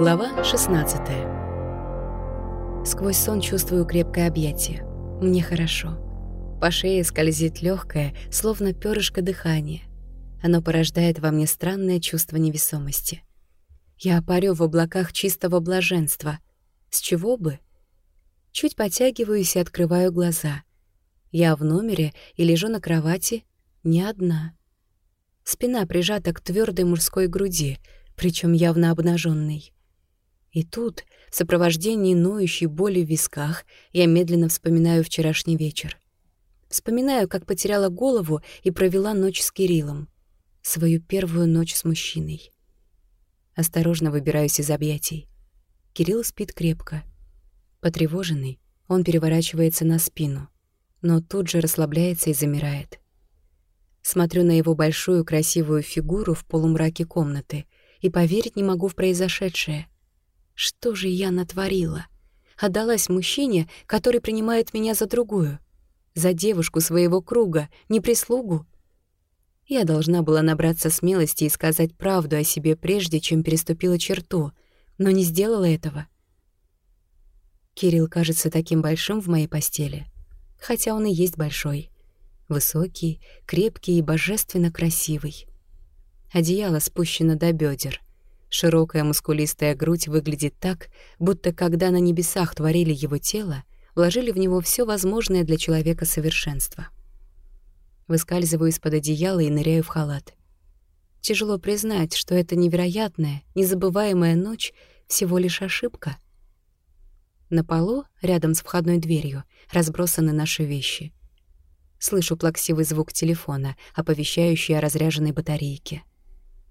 Глава 16 Сквозь сон чувствую крепкое объятие. Мне хорошо. По шее скользит легкое, словно перышко дыхания. Оно порождает во мне странное чувство невесомости. Я парю в облаках чистого блаженства. С чего бы? Чуть потягиваюсь и открываю глаза. Я в номере и лежу на кровати не одна. Спина прижата к твердой мужской груди, причем явно обнаженной. И тут, в сопровождении ноющей боли в висках, я медленно вспоминаю вчерашний вечер. Вспоминаю, как потеряла голову и провела ночь с Кириллом. Свою первую ночь с мужчиной. Осторожно выбираюсь из объятий. Кирилл спит крепко. Потревоженный, он переворачивается на спину, но тут же расслабляется и замирает. Смотрю на его большую красивую фигуру в полумраке комнаты и поверить не могу в произошедшее. Что же я натворила? Отдалась мужчине, который принимает меня за другую. За девушку своего круга, не прислугу. Я должна была набраться смелости и сказать правду о себе прежде, чем переступила черту, но не сделала этого. Кирилл кажется таким большим в моей постели, хотя он и есть большой. Высокий, крепкий и божественно красивый. Одеяло спущено до бедер. Широкая мускулистая грудь выглядит так, будто когда на небесах творили его тело, вложили в него все возможное для человека совершенство. Выскальзываю из-под одеяла и ныряю в халат. Тяжело признать, что эта невероятная, незабываемая ночь всего лишь ошибка. На полу, рядом с входной дверью, разбросаны наши вещи — Слышу плаксивый звук телефона, оповещающий о разряженной батарейке.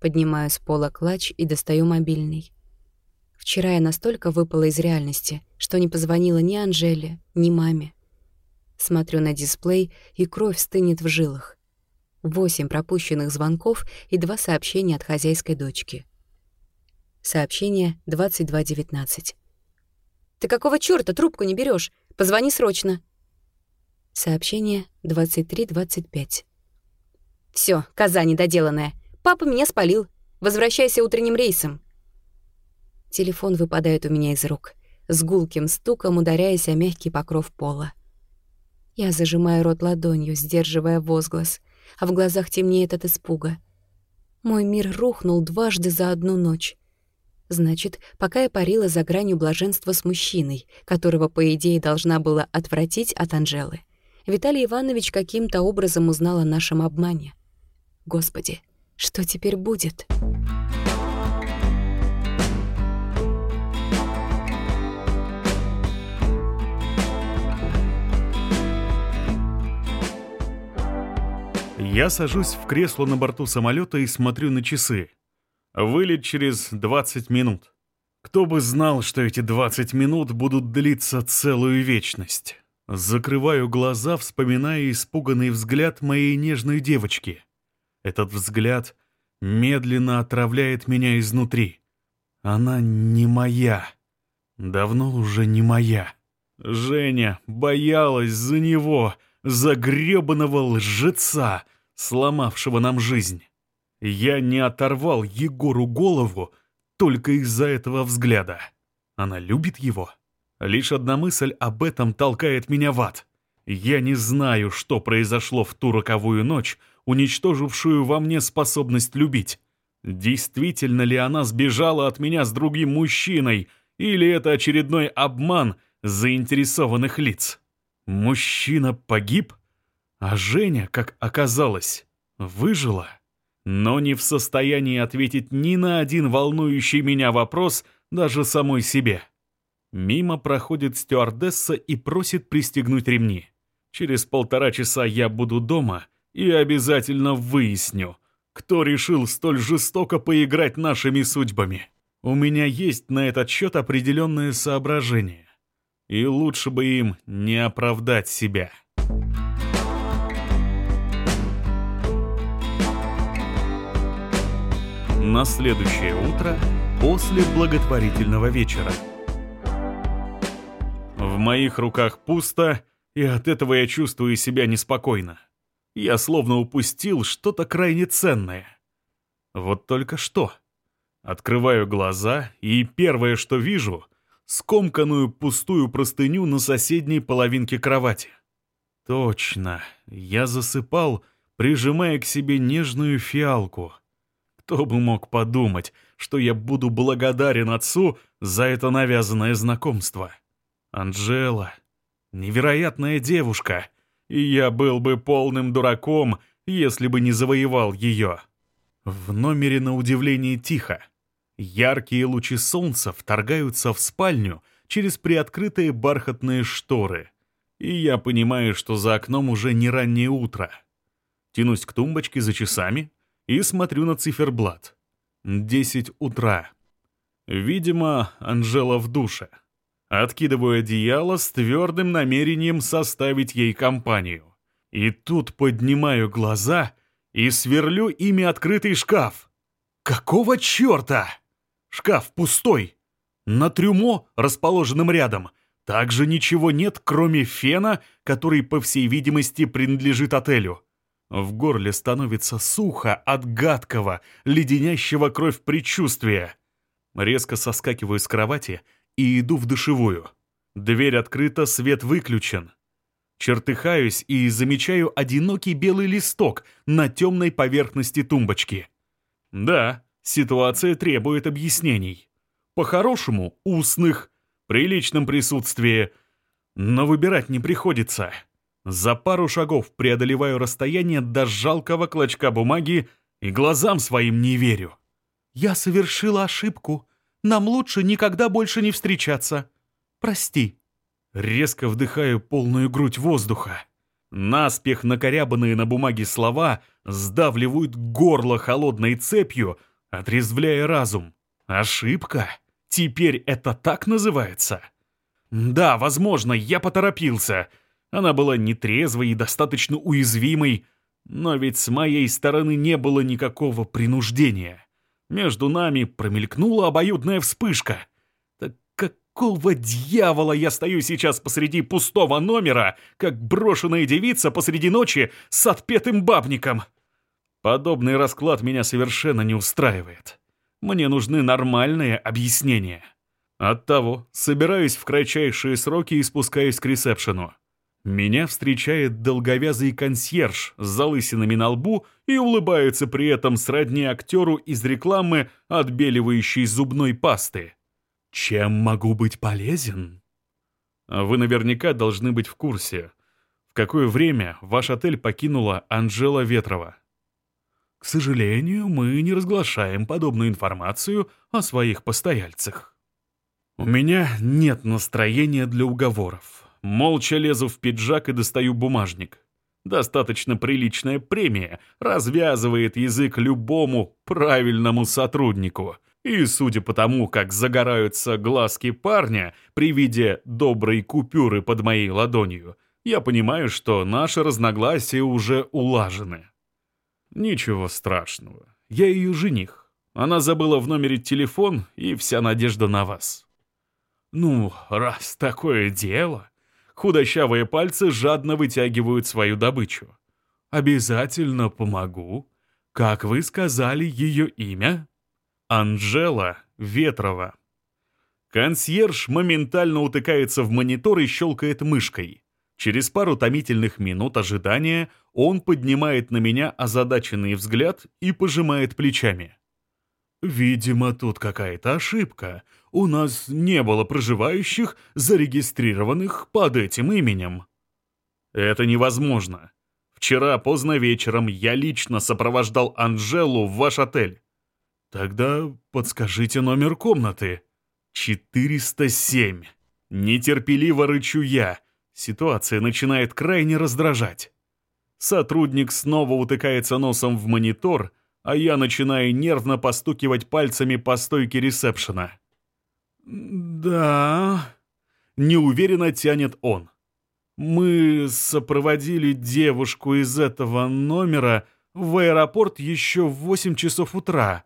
Поднимаю с пола клатч и достаю мобильный. Вчера я настолько выпала из реальности, что не позвонила ни Анжеле, ни маме. Смотрю на дисплей, и кровь стынет в жилах. Восемь пропущенных звонков и два сообщения от хозяйской дочки. Сообщение 22.19. «Ты какого чёрта трубку не берешь? Позвони срочно!» Сообщение 23.25. Все, коза недоделанная. Папа меня спалил. Возвращайся утренним рейсом. Телефон выпадает у меня из рук, с гулким стуком ударяясь о мягкий покров пола. Я зажимаю рот ладонью, сдерживая возглас, а в глазах темнеет от испуга. Мой мир рухнул дважды за одну ночь. Значит, пока я парила за гранью блаженства с мужчиной, которого, по идее, должна была отвратить от Анжелы, Виталий Иванович каким-то образом узнал о нашем обмане. Господи, что теперь будет? Я сажусь в кресло на борту самолета и смотрю на часы. Вылет через 20 минут. Кто бы знал, что эти 20 минут будут длиться целую вечность. Закрываю глаза, вспоминая испуганный взгляд моей нежной девочки. Этот взгляд медленно отравляет меня изнутри. Она не моя. Давно уже не моя. Женя боялась за него, за грёбаного лжеца, сломавшего нам жизнь. Я не оторвал Егору голову только из-за этого взгляда. Она любит его. Лишь одна мысль об этом толкает меня в ад. Я не знаю, что произошло в ту роковую ночь, уничтожившую во мне способность любить. Действительно ли она сбежала от меня с другим мужчиной, или это очередной обман заинтересованных лиц? Мужчина погиб, а Женя, как оказалось, выжила, но не в состоянии ответить ни на один волнующий меня вопрос даже самой себе. Мимо проходит стюардесса и просит пристегнуть ремни. Через полтора часа я буду дома и обязательно выясню, кто решил столь жестоко поиграть нашими судьбами. У меня есть на этот счет определенные соображения. И лучше бы им не оправдать себя. На следующее утро после благотворительного вечера моих руках пусто, и от этого я чувствую себя неспокойно. Я словно упустил что-то крайне ценное. Вот только что. Открываю глаза, и первое, что вижу — скомканную пустую простыню на соседней половинке кровати. Точно, я засыпал, прижимая к себе нежную фиалку. Кто бы мог подумать, что я буду благодарен отцу за это навязанное знакомство. Анжела — невероятная девушка, и я был бы полным дураком, если бы не завоевал ее. В номере на удивление тихо. Яркие лучи солнца вторгаются в спальню через приоткрытые бархатные шторы. И я понимаю, что за окном уже не раннее утро. Тянусь к тумбочке за часами и смотрю на циферблат. Десять утра. Видимо, Анжела в душе. Откидываю одеяло с твердым намерением составить ей компанию. И тут поднимаю глаза и сверлю ими открытый шкаф. Какого черта? Шкаф пустой. На трюмо, расположенном рядом, также ничего нет, кроме фена, который, по всей видимости, принадлежит отелю. В горле становится сухо от гадкого, леденящего кровь предчувствия. Резко соскакиваю с кровати и иду в душевую. Дверь открыта, свет выключен. Чертыхаюсь и замечаю одинокий белый листок на темной поверхности тумбочки. Да, Ситуация требует объяснений. По-хорошему, устных, при личном присутствии. Но выбирать не приходится. За пару шагов преодолеваю расстояние до жалкого клочка бумаги и глазам своим не верю. «Я совершила ошибку. Нам лучше никогда больше не встречаться. Прости». Резко вдыхаю полную грудь воздуха. Наспех накорябанные на бумаге слова сдавливают горло холодной цепью — отрезвляя разум. Ошибка? Теперь это так называется? Да, возможно, я поторопился. Она была нетрезвой и достаточно уязвимой, но ведь с моей стороны не было никакого принуждения. Между нами промелькнула обоюдная вспышка. Так какого дьявола я стою сейчас посреди пустого номера, как брошенная девица посреди ночи с отпетым бабником? Подобный расклад меня совершенно не устраивает. Мне нужны нормальные объяснения. Оттого собираюсь в кратчайшие сроки и спускаюсь к ресепшену. Меня встречает долговязый консьерж с залысинами на лбу и улыбается при этом сродни актеру из рекламы отбеливающей зубной пасты. «Чем могу быть полезен?» Вы наверняка должны быть в курсе. В какое время ваш отель покинула Анжела Ветрова? К сожалению, мы не разглашаем подобную информацию о своих постояльцах. У меня нет настроения для уговоров. Молча лезу в пиджак и достаю бумажник. Достаточно приличная премия развязывает язык любому правильному сотруднику. И судя по тому, как загораются глазки парня при виде доброй купюры под моей ладонью, я понимаю, что наши разногласия уже улажены. Ничего страшного. Я ее жених. Она забыла в номере телефон, и вся надежда на вас. Ну, раз такое дело... Худощавые пальцы жадно вытягивают свою добычу. Обязательно помогу. Как вы сказали ее имя? Анжела Ветрова. Консьерж моментально утыкается в монитор и щелкает мышкой. Через пару томительных минут ожидания он поднимает на меня озадаченный взгляд и пожимает плечами. «Видимо, тут какая-то ошибка. У нас не было проживающих, зарегистрированных под этим именем». «Это невозможно. Вчера поздно вечером я лично сопровождал Анжелу в ваш отель». «Тогда подскажите номер комнаты». «407». Нетерпеливо рычу я — Ситуация начинает крайне раздражать. Сотрудник снова утыкается носом в монитор, а я начинаю нервно постукивать пальцами по стойке ресепшена. «Да...» — неуверенно тянет он. «Мы сопроводили девушку из этого номера в аэропорт еще в 8 часов утра.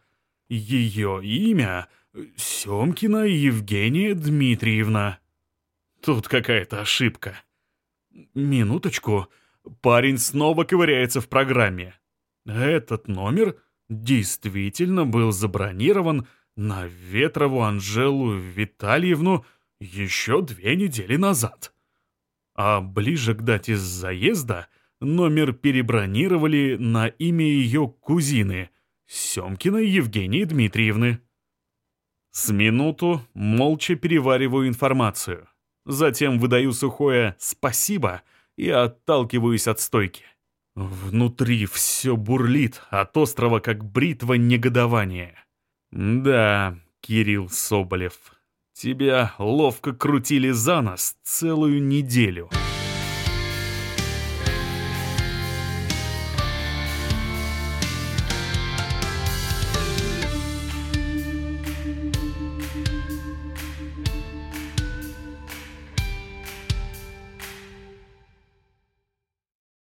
Ее имя — Семкина Евгения Дмитриевна». Тут какая-то ошибка. Минуточку. Парень снова ковыряется в программе. Этот номер действительно был забронирован на Ветрову Анжелу Витальевну еще две недели назад. А ближе к дате заезда номер перебронировали на имя ее кузины, Семкиной Евгении Дмитриевны. С минуту молча перевариваю информацию. Затем выдаю сухое «спасибо» и отталкиваюсь от стойки. Внутри все бурлит, от острова как бритва негодования. Да, Кирилл Соболев, тебя ловко крутили за нос целую неделю.